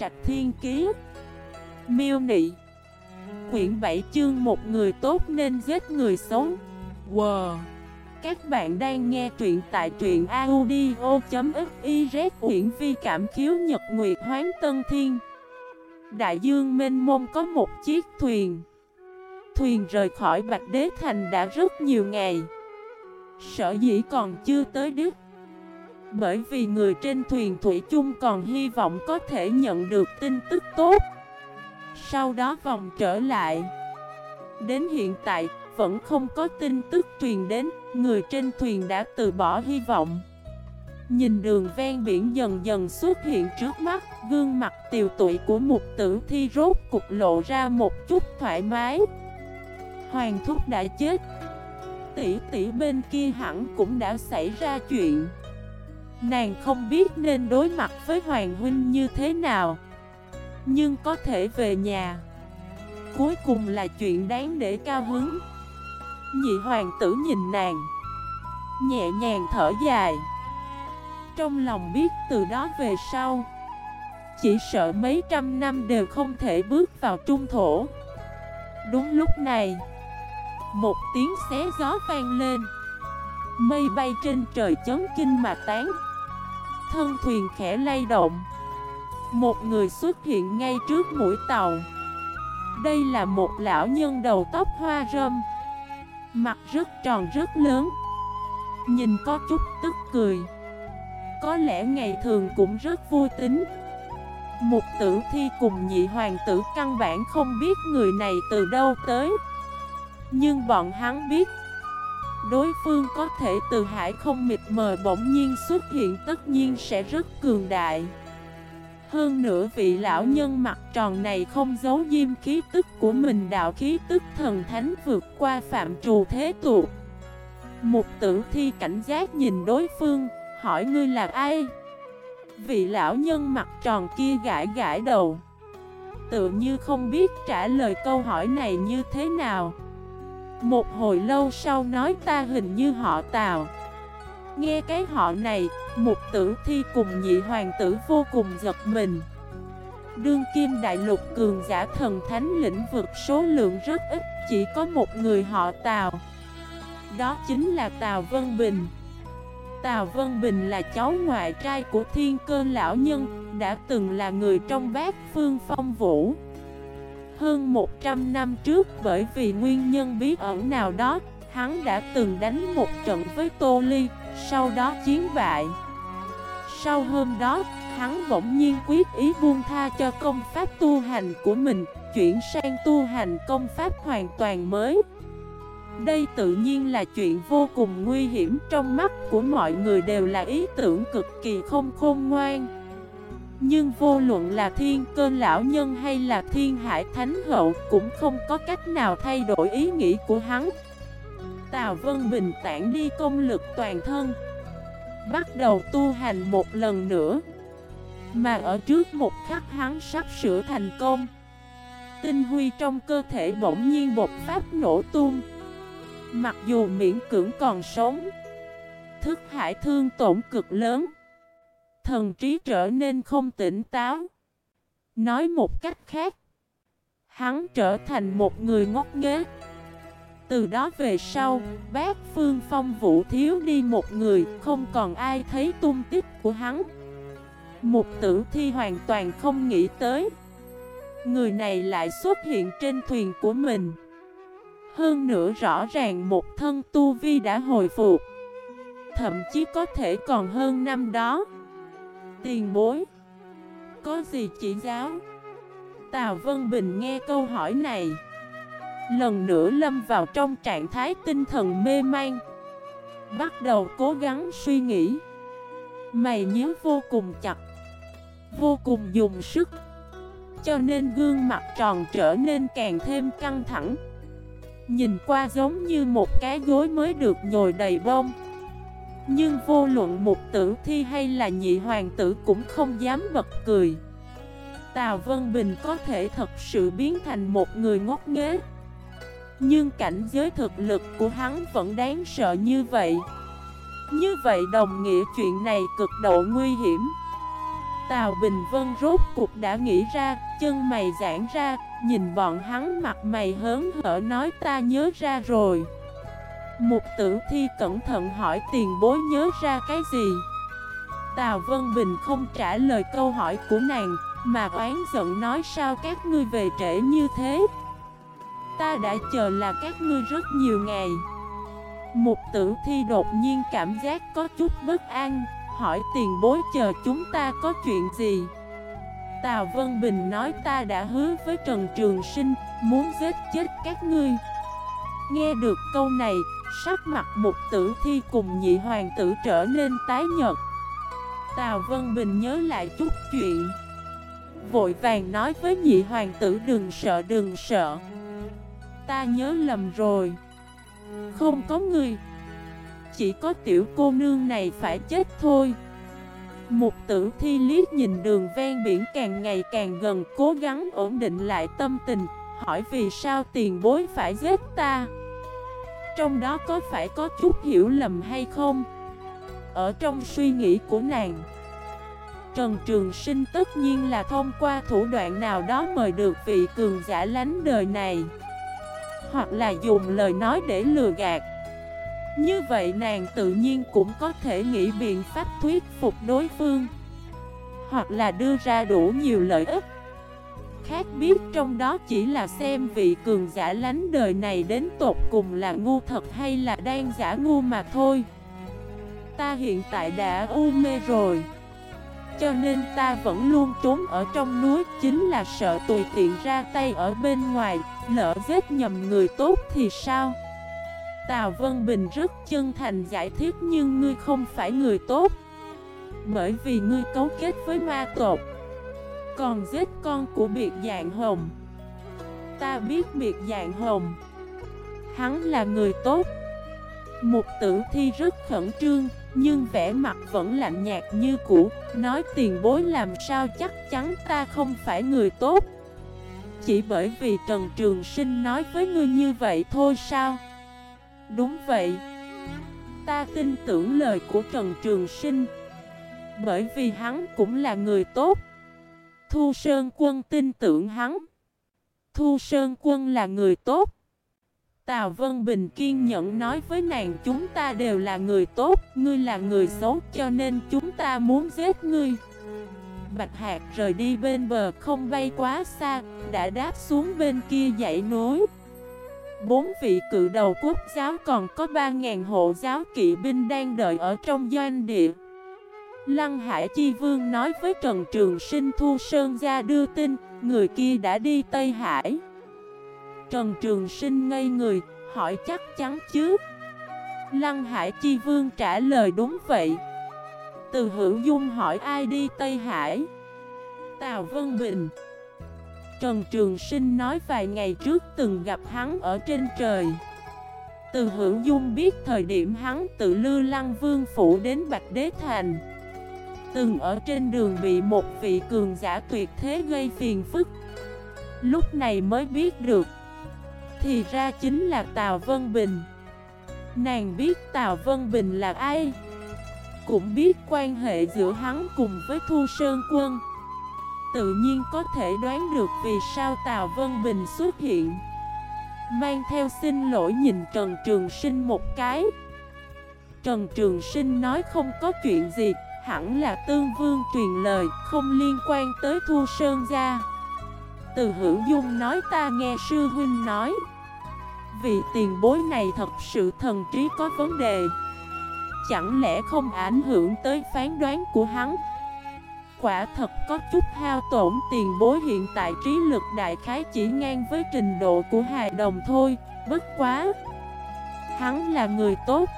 Trạch Thiên Kiế Miêu Nị. Quyển 7 chương một, người tốt nên giết người xấu. Wow Các bạn đang nghe truyện tại truyện audio.xyz Quyển vi cảm khiếu nhật nguyệt hoán tân thiên. Đại dương mênh mông có một chiếc thuyền. Thuyền rời khỏi Bạch Đế Thành đã rất nhiều ngày. Sở dĩ còn chưa tới Đức. Bởi vì người trên thuyền Thủy chung còn hy vọng có thể nhận được tin tức tốt. Sau đó vòng trở lại. Đến hiện tại, vẫn không có tin tức truyền đến, Người trên thuyền đã từ bỏ hy vọng. Nhìn đường ven biển dần dần xuất hiện trước mắt, Gương mặt tiều tụy của một tử thi rốt cục lộ ra một chút thoải mái. Hoàng thúc đã chết. Tỷ tỷ bên kia hẳn cũng đã xảy ra chuyện. Nàng không biết nên đối mặt với Hoàng huynh như thế nào, Nhưng có thể về nhà. Cuối cùng là chuyện đáng để cao hứng. Nhị hoàng tử nhìn nàng, Nhẹ nhàng thở dài. Trong lòng biết từ đó về sau, Chỉ sợ mấy trăm năm đều không thể bước vào trung thổ. Đúng lúc này, Một tiếng xé gió vang lên. Mây bay trên trời chấn kinh mà tán. Thân thuyền khẽ lay động. Một người xuất hiện ngay trước mũi tàu. Đây là một lão nhân đầu tóc hoa râm. Mặt rất tròn rất lớn. Nhìn có chút tức cười. Có lẽ ngày thường cũng rất vui tính. Một tử thi cùng nhị hoàng tử căn bản không biết người này từ đâu tới. Nhưng bọn hắn biết Đối phương có thể từ hải không mịt mờ bỗng nhiên xuất hiện tất nhiên sẽ rất cường đại. Hơn nữa vị lão nhân mặt tròn này không giấu diêm khí tức của mình đạo khí tức thần thánh vượt qua phạm trù thế tục. Một tử thi cảnh giác nhìn đối phương, hỏi ngươi là ai? Vị lão nhân mặt tròn kia gãi gãi đầu. Tự như không biết trả lời câu hỏi này như thế nào một hồi lâu sau nói ta hình như họ Tào. Nghe cái họ này, một tử thi cùng nhị hoàng tử vô cùng giật mình. Đương kim đại lục cường giả thần thánh lĩnh vực số lượng rất ít Chỉ có một người họ Tào. Đó chính là Tào Vân Bình. Tào Vân Bình là cháu ngoại trai của thiên cơ lão nhân Đã từng là người trong bát phương phong vũ hơn 100 năm trước bởi vì nguyên nhân bí ẩn nào đó, Hắn đã từng đánh một trận với Tô Ly, Sau đó chiến bại. Sau hôm đó, Hắn bỗng nhiên quyết ý buông tha cho công pháp tu hành của mình, Chuyển sang tu hành công pháp hoàn toàn mới. Đây tự nhiên là chuyện vô cùng nguy hiểm Trong mắt của mọi người đều là ý tưởng cực kỳ không khôn ngoan nhưng vô luận là thiên cơ lão nhân hay là thiên hải thánh hậu cũng không có cách nào thay đổi ý nghĩ của hắn. Tào Vân bình tản đi công lực toàn thân, Bắt đầu tu hành một lần nữa. Mà ở trước một khắc hắn sắp sửa thành công. Tinh huy trong cơ thể bỗng nhiên bột pháp nổ tung. Mặc dù miễn cưỡng còn sống, Thức hải thương tổn cực lớn thần trí trở nên không tỉnh táo. Nói một cách khác, hắn trở thành một người ngốc nghếch. Từ đó về sau, bác Phương Phong Vũ thiếu đi một người, không còn ai thấy tung tích của hắn. Một tử thi hoàn toàn không nghĩ tới. Người này lại xuất hiện trên thuyền của mình. Hơn nữa rõ ràng một thân tu vi đã hồi phục. Thậm chí có thể còn hơn năm đó. Tiền bối. Có gì chỉ giáo? Tào Vân Bình nghe câu hỏi này. Lần nữa lâm vào trong trạng thái tinh thần mê man. Bắt đầu cố gắng suy nghĩ. Mày nhớ vô cùng chặt, Vô cùng dùng sức. Cho nên gương mặt tròn trở nên càng thêm căng thẳng. Nhìn qua giống như một cái gối mới được nhồi đầy bông nhưng vô luận một tử thi hay là nhị hoàng tử cũng không dám bật cười. Tào Vân Bình có thể thật sự biến thành một người ngốc nghếch. Nhưng cảnh giới thực lực của hắn vẫn đáng sợ như vậy. Như vậy đồng nghĩa chuyện này cực độ nguy hiểm. Tào Bình Vân rốt cục đã nghĩ ra, chân mày giãn ra, nhìn bọn hắn mặt mày hớn hở nói ta nhớ ra rồi. Mục tử thi cẩn thận hỏi tiền bối nhớ ra cái gì? Tào Vân Bình không trả lời câu hỏi của nàng, mà oán giận nói sao các ngươi về trễ như thế. Ta đã chờ là các ngươi rất nhiều ngày. Mục tử thi đột nhiên cảm giác có chút bất an, hỏi tiền bối chờ chúng ta có chuyện gì. Tào Vân Bình nói ta đã hứa với Trần Trường Sinh, muốn giết chết các ngươi. Nghe được câu này, sắc mặt một tử thi cùng nhị hoàng tử trở nên tái nhật. Tào Vân Bình nhớ lại chút chuyện. Vội vàng nói với nhị hoàng tử đừng sợ đừng sợ. Ta nhớ lầm rồi. Không có người Chỉ có tiểu cô nương này phải chết thôi Một tử thi liếc nhìn đường ven biển càng ngày càng gần Cố gắng ổn định lại tâm tình Hỏi vì sao tiền bối phải giết ta. Trong đó có phải có chút hiểu lầm hay không? Ở trong suy nghĩ của nàng, Trần Trường Sinh tất nhiên là thông qua thủ đoạn nào đó mời được vị cường giả lánh đời này, hoặc là dùng lời nói để lừa gạt. Như vậy nàng tự nhiên cũng có thể nghĩ biện pháp thuyết phục đối phương, Hoặc là đưa ra đủ nhiều lợi ích. Khác biết trong đó chỉ là xem vị cường giả lánh đời này đến tột cùng là ngu thật hay là đang giả ngu mà thôi. Ta hiện tại đã u mê rồi, cho nên ta vẫn luôn trốn ở trong núi, Chính là sợ tùy tiện ra tay ở bên ngoài, Lỡ giết nhầm người tốt thì sao? Tào Vân Bình rất chân thành giải thích, Nhưng ngươi không phải người tốt, Bởi vì ngươi cấu kết với ma tộc. Còn giết con của biệt dạng hồng. Ta biết biệt dạng hồng. Hắn là người tốt. Một tử thi rất khẩn trương, nhưng vẻ mặt vẫn lạnh nhạt như cũ, Nói tiền bối làm sao chắc chắn ta không phải người tốt. Chỉ bởi vì Trần Trường Sinh nói với ngươi như vậy thôi sao? Đúng vậy. Ta tin tưởng lời của Trần Trường Sinh. Bởi vì hắn cũng là người tốt. Thu Sơn Quân tin tưởng hắn Thu Sơn Quân là người tốt Tào Vân Bình kiên nhẫn nói với nàng chúng ta đều là người tốt, ngươi là người xấu cho nên chúng ta muốn giết ngươi. Bạch Hạc rời đi bên bờ không bay quá xa, đã đáp xuống bên kia dãy núi. Bốn vị cự đầu quốc giáo còn có 3.000 hộ giáo kỵ binh đang đợi ở trong doanh địa. Lăng Hải Chi Vương nói với Trần Trường Sinh Thu Sơn ra đưa tin, người kia đã đi Tây Hải. Trần Trường Sinh ngây người, hỏi chắc chắn chứ? Lăng Hải Chi Vương trả lời đúng vậy. Từ hữu dung hỏi ai đi Tây Hải? Tào Vân Bình. Trần Trường Sinh nói vài ngày trước từng gặp hắn ở trên trời. Từ hữu dung biết thời điểm hắn tự lưu lăng vương phủ đến Bạch Đế Thành. Từng ở trên đường bị một vị cường giả tuyệt thế gây phiền phức. Lúc này mới biết được, thì ra chính là Tào Vân Bình. Nàng biết Tào Vân Bình là ai, Cũng biết quan hệ giữa hắn cùng với Thu Sơn Quân. Tự nhiên có thể đoán được vì sao Tào Vân Bình xuất hiện. Mang theo xin lỗi nhìn Trần Trường Sinh một cái. Trần Trường Sinh nói không có chuyện gì. Hẳn là Tương Vương truyền lời, Không liên quan tới Thu Sơn gia. Từ hữu dung nói ta nghe sư huynh nói. Vị tiền bối này thật sự thần trí có vấn đề. Chẳng lẽ không ảnh hưởng tới phán đoán của hắn? Quả thật có chút hao tổn tiền bối hiện tại trí lực đại khái chỉ ngang với trình độ của hài đồng thôi, Bất quá. Hắn là người tốt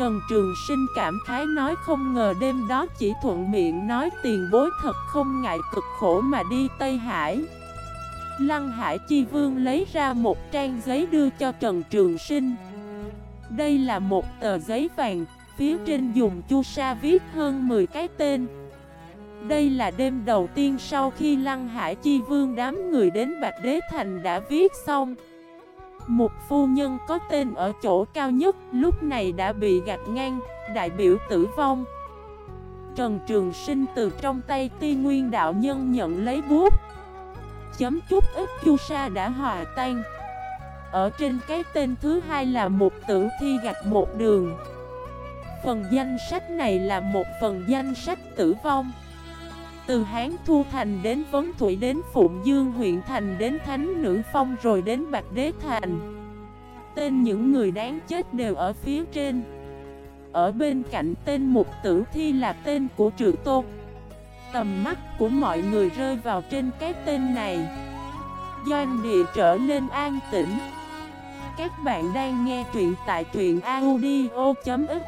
Trần Trường Sinh cảm khái nói không ngờ đêm đó chỉ thuận miệng nói tiền bối thật không ngại cực khổ mà đi Tây Hải. Lăng Hải Chi Vương lấy ra một trang giấy đưa cho Trần Trường Sinh. Đây là một tờ giấy vàng, phía trên dùng chu sa viết hơn 10 cái tên. Đây là đêm đầu tiên sau khi Lăng Hải Chi Vương đám người đến Bạch Đế Thành đã viết xong. Một phu nhân có tên ở chỗ cao nhất lúc này đã bị gạch ngang, đại biểu tử vong. Trần Trường Sinh từ trong tay ti nguyên đạo nhân nhận lấy bút. Chấm chút ít chu sa đã hòa tan. Ở trên cái tên thứ hai là một tử thi gạch một đường. Phần danh sách này là một phần danh sách tử vong. Từ Hán Thu Thành đến Vấn Thủy đến Phụng Dương, huyện thành đến Thánh Nữ Phong rồi đến Bạc Đế Thành. Tên những người đáng chết đều ở phía trên. Ở bên cạnh tên mục tử thi là tên của Trự Tô. Tầm mắt của mọi người rơi vào trên cái tên này. Doanh địa trở nên an tĩnh. Các bạn đang nghe truyện tại truyện audio.fif